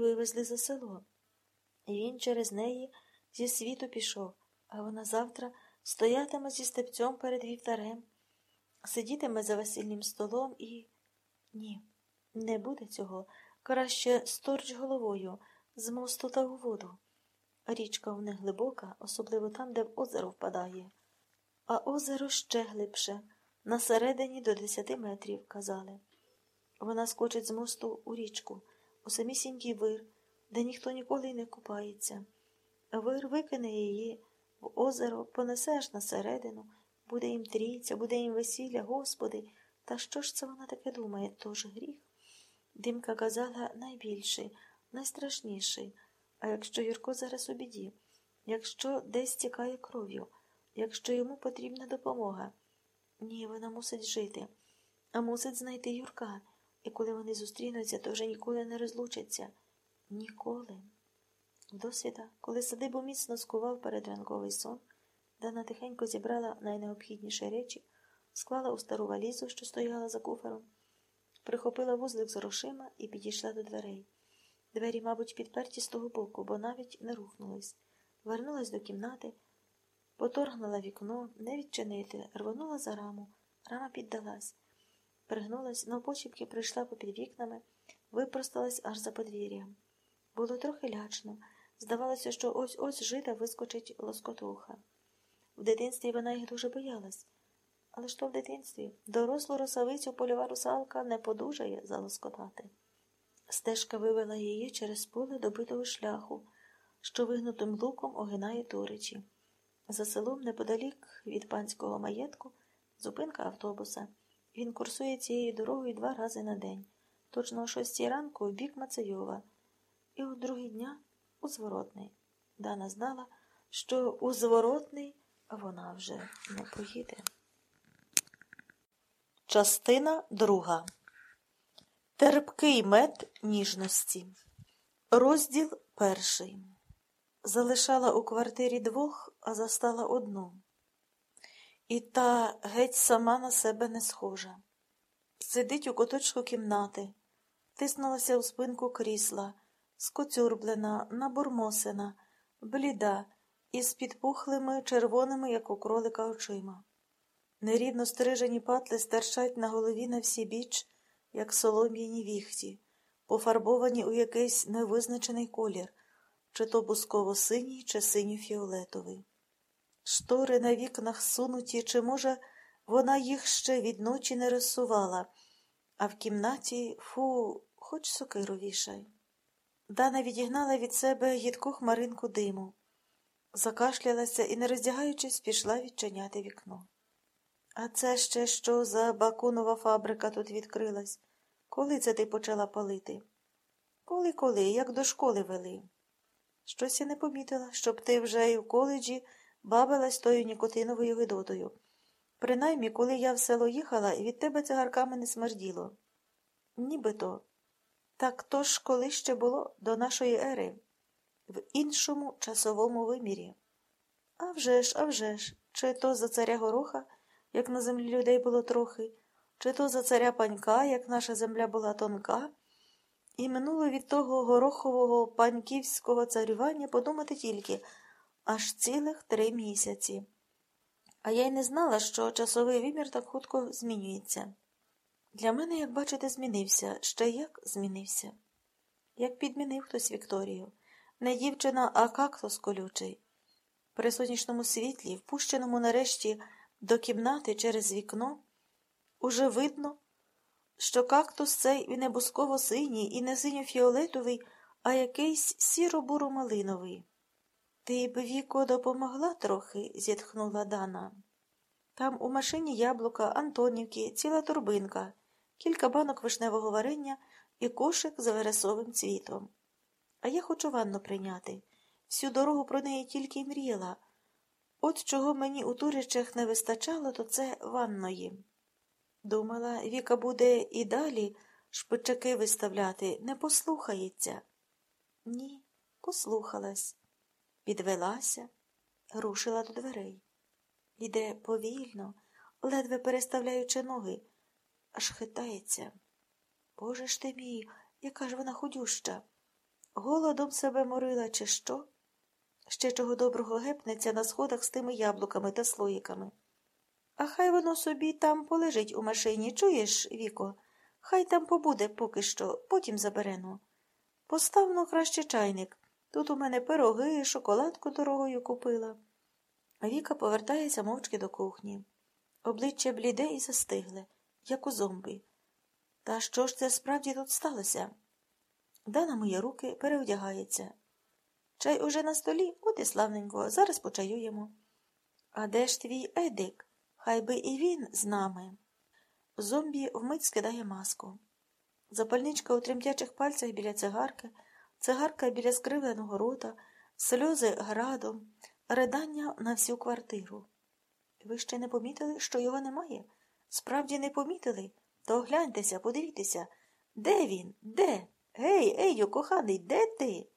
її вивезли за село. І він через неї зі світу пішов, а вона завтра стоятиме зі степцем перед вівтарем, сидітиме за весільним столом і. Ні, не буде цього. Краще сторч головою з мосту та у воду. Річка у них глибока, особливо там, де в озеро впадає. А озеро ще глибше, на середині до десяти метрів, казали. Вона скочить з мосту у річку, у самісінький вир, де ніхто ніколи й не купається. Вир викине її в озеро, понесе аж на середину, буде їм трійця, буде їм весілля, Господи. Та що ж це вона таке думає? Тож гріх? Димка казала найбільший, найстрашніший. А якщо Юрко зараз у біді, якщо десь тікає кров'ю, якщо йому потрібна допомога? Ні, вона мусить жити, а мусить знайти Юрка. І коли вони зустрінуться, то вже ніколи не розлучаться. Ніколи. Досвіда, коли садибу міцно скував передранковий сон, Дана тихенько зібрала найнеобхідніші речі, склала у стару валізу, що стояла за куфером, прихопила вузлик з грошима і підійшла до дверей. Двері, мабуть, підперті з того боку, бо навіть не рухнулись. Вернулась до кімнати, поторгнула вікно, не відчинити, рвонула за раму. Рама піддалась. Пригнулась, навпочіпки прийшла попід вікнами, випросталась аж за подвір'ям. Було трохи лячно. Здавалося, що ось ось жида вискочить лоскотуха. В дитинстві вона їх дуже боялась. Але то в дитинстві дорослу росавицю польова русалка не подужає залоскотати. Стежка вивела її через поле добитого шляху, що вигнутим луком огинає туричі. За селом, неподалік від панського маєтку, зупинка автобуса. Він курсує цією дорогою два рази на день, точно о шостій ранку в бік Мацейова, і у другий дня у зворотний. Дана знала, що у зворотний вона вже не поїде. Частина друга. Терпкий мед ніжності. Розділ перший. Залишала у квартирі двох, а застала одну. І та геть сама на себе не схожа. Сидить у куточку кімнати, тиснулася у спинку крісла, скоцюрблена, набурмосена, бліда, із підпухлими червоними, як у кролика, очима. Нерівно стрижені патли стирчать на голові на всі біч, як солом'яні віхті, пофарбовані у якийсь невизначений колір, чи то бусково-синій, чи синьо-фіолетовий. Штори на вікнах сунуті, чи, може, вона їх ще від ночі не розсувала, а в кімнаті фу, хоч сокиру вішай. Дана відігнала від себе гідку хмаринку диму, закашлялася і, не роздягаючись, пішла відчиняти вікно. А це ще що за бакунова фабрика тут відкрилась? Коли це ти почала палити? Коли, коли, як до школи вели? Щось я не помітила, щоб ти вже і в коледжі бавилась тою нікотиновою видотою. Принаймні, коли я в село їхала, від тебе цигарками не смерділо. Нібито. Так то ж коли ще було до нашої ери, в іншому часовому вимірі. А вже ж, а вже ж, чи то за царя гороха, як на землі людей було трохи, чи то за царя панька, як наша земля була тонка, і минуло від того горохового паньківського царювання подумати тільки аж цілих три місяці. А я й не знала, що часовий вимір так хутко змінюється. Для мене, як бачите, змінився, ще як змінився. Як підмінив хтось Вікторію, не дівчина, а кактус колючий. При сонячному світлі, впущеному нарешті до кімнати через вікно, уже видно, що кактус цей не бусково синій, і не синьо-фіолетовий, а якийсь сіро-буро-малиновий. Ти б, Віко, допомогла трохи, зітхнула Дана. Там у машині яблука, Антонівки, ціла турбинка, кілька банок вишневого варення і кошик з вересовим цвітом. А я хочу ванну прийняти. Всю дорогу про неї тільки й мріяла. От чого мені у туричах не вистачало, то це ванної. Думала, Віка буде і далі шпичаки виставляти, не послухається. Ні, послухалась, підвелася, рушила до дверей. Іде повільно, ледве переставляючи ноги, аж хитається. Боже ж ти мій, яка ж вона худюща. Голодом себе морила, чи що? Ще чого доброго гепнеться на сходах з тими яблуками та слоїками. А хай воно собі там полежить у машині, чуєш, Віко? Хай там побуде поки що, потім заберено. Поставно краще чайник. Тут у мене пироги, шоколадку дорогою купила. Віка повертається мовчки до кухні. Обличчя бліде і застигле, як у зомбі. Та що ж це справді тут сталося? Дана мої руки переодягається. Чай уже на столі, от і славненько, зараз почаюємо. А де ж твій Едик? Хай би і він з нами. Зомбі вмить скидає маску. Запальничка у тремтячих пальцях біля цигарки, цигарка біля скривленого рота, сльози градом, ридання на всю квартиру. Ви ще не помітили, що його немає? Справді не помітили? То огляньтеся, подивіться. Де він? Де? Гей, Ейю, коханий, де ти?